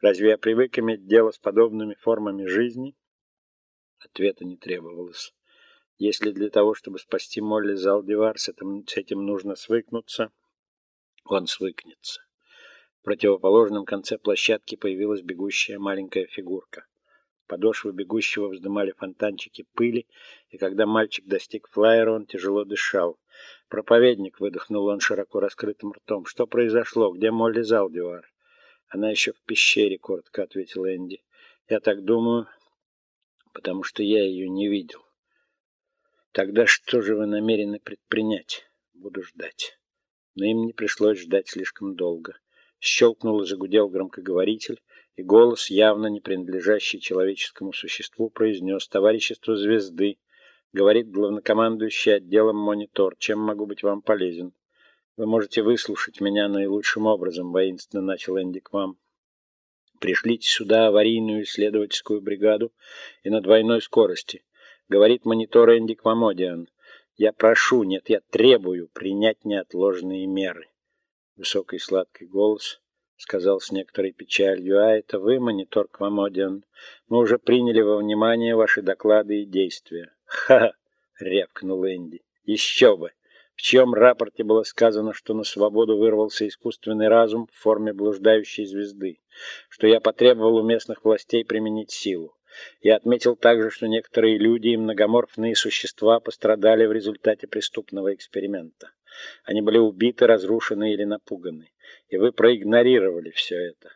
Разве я привык иметь дело с подобными формами жизни? Ответа не требовалось. Если для того, чтобы спасти Молли Залдивар, с этим, с этим нужно свыкнуться, он свыкнется. В противоположном конце площадки появилась бегущая маленькая фигурка. Подошвы бегущего вздымали фонтанчики пыли, и когда мальчик достиг флайера, он тяжело дышал. «Проповедник!» — выдохнул он широко раскрытым ртом. «Что произошло? Где Молли Залдивар?» «Она еще в пещере», — коротко ответил Энди. «Я так думаю, потому что я ее не видел». «Тогда что же вы намерены предпринять?» «Буду ждать». Но им не пришлось ждать слишком долго. Щелкнул и загудел громкоговоритель, и голос, явно не принадлежащий человеческому существу, произнес «Товарищество звезды». Говорит главнокомандующий отделом «Монитор». Чем могу быть вам полезен? Вы можете выслушать меня наилучшим образом, воинственно начал Энди к вам. Пришлите сюда аварийную исследовательскую бригаду и на двойной скорости. Говорит монитор Энди Квамодиан. Я прошу, нет, я требую принять неотложные меры. Высокий сладкий голос сказал с некоторой печалью. А это вы, монитор Квамодиан. Мы уже приняли во внимание ваши доклады и действия. Ха! рявкнул Энди. Еще бы! В чьем рапорте было сказано, что на свободу вырвался искусственный разум в форме блуждающей звезды, что я потребовал у местных властей применить силу. Я отметил также, что некоторые люди и многоморфные существа пострадали в результате преступного эксперимента. Они были убиты, разрушены или напуганы. И вы проигнорировали все это.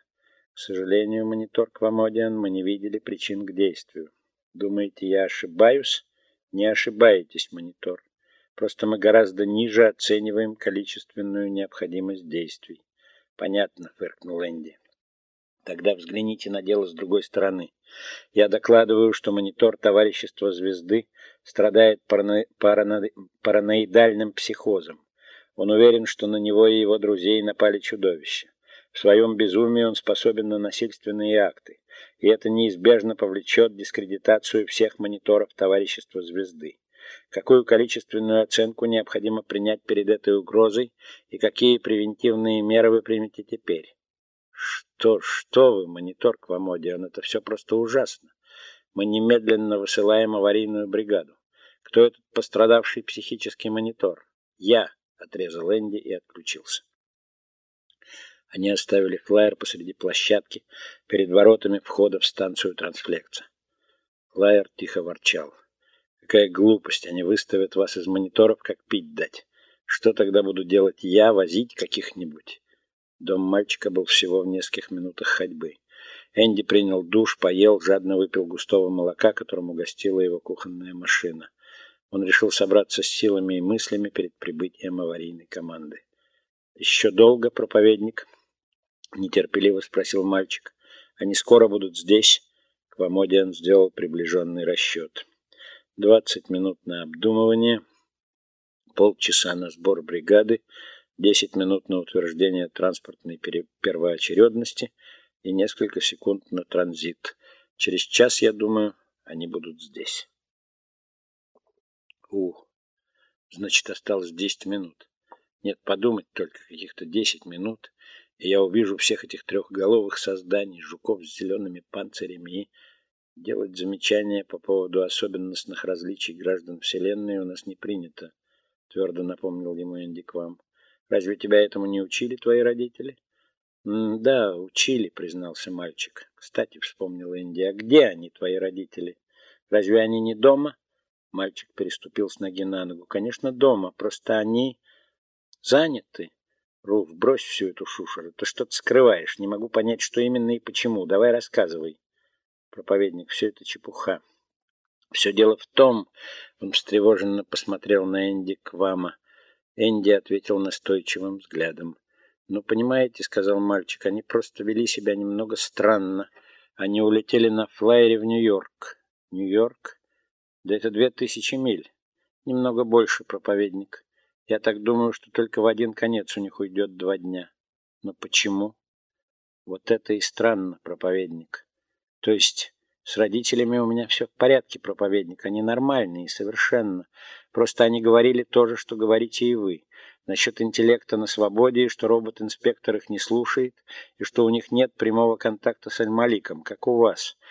К сожалению, монитор Квамодиан, мы не видели причин к действию. Думаете, я ошибаюсь? Не ошибаетесь, монитор. Просто мы гораздо ниже оцениваем количественную необходимость действий. Понятно, фыркнул Энди. Тогда взгляните на дело с другой стороны. Я докладываю, что монитор товарищества звезды страдает парано... Парано... параноидальным психозом. Он уверен, что на него и его друзей напали чудовища. В своем безумии он способен на насильственные акты, и это неизбежно повлечет дискредитацию всех мониторов товарищества звезды. Какую количественную оценку необходимо принять перед этой угрозой и какие превентивные меры вы примете теперь? Что, что вы, монитор Квамодиан, это все просто ужасно. Мы немедленно высылаем аварийную бригаду. Кто этот пострадавший психический монитор? Я, отрезал Энди и отключился. Они оставили флайер посреди площадки перед воротами входа в станцию трансфлекса. Флайер тихо ворчал. Какая глупость, они выставят вас из мониторов, как пить дать. Что тогда буду делать я, возить каких-нибудь? Дом мальчика был всего в нескольких минутах ходьбы. Энди принял душ, поел, жадно выпил густого молока, которым угостила его кухонная машина. Он решил собраться с силами и мыслями перед прибытием аварийной команды. «Еще долго, проповедник?» — нетерпеливо спросил мальчик. «Они скоро будут здесь?» Квамодиан сделал приближенный расчет. «Двадцать минут на обдумывание, полчаса на сбор бригады, 10 минут на утверждение транспортной первоочередности и несколько секунд на транзит. Через час, я думаю, они будут здесь. Ух, значит, осталось 10 минут. Нет, подумать только, каких-то 10 минут, и я увижу всех этих трехголовых созданий, жуков с зелеными панцирями и... Делать замечания по поводу особенностных различий граждан Вселенной у нас не принято, твердо напомнил ему Энди Квам. Разве тебя этому не учили твои родители? да, учили, признался мальчик. Кстати, вспомнил Энди, а где они, твои родители? Разве они не дома? Мальчик переступил с ноги на ногу. Конечно, дома, просто они заняты. Руф, брось всю эту шушеру. Ты что-то скрываешь. Не могу понять, что именно и почему. Давай рассказывай. Проповедник, все это чепуха. Все дело в том, он встревоженно посмотрел на Энди Квама, Энди ответил настойчивым взглядом. «Ну, понимаете, — сказал мальчик, — они просто вели себя немного странно. Они улетели на флайере в Нью-Йорк». «Нью-Йорк? Да это две тысячи миль. Немного больше, проповедник. Я так думаю, что только в один конец у них уйдет два дня. Но почему?» «Вот это и странно, проповедник. То есть с родителями у меня все в порядке, проповедник. Они нормальные, совершенно. Просто они говорили то же, что говорите и вы. насчет интеллекта на свободе, и что робот-инспектор их не слушает, и что у них нет прямого контакта с Аль-Маликом, как у вас.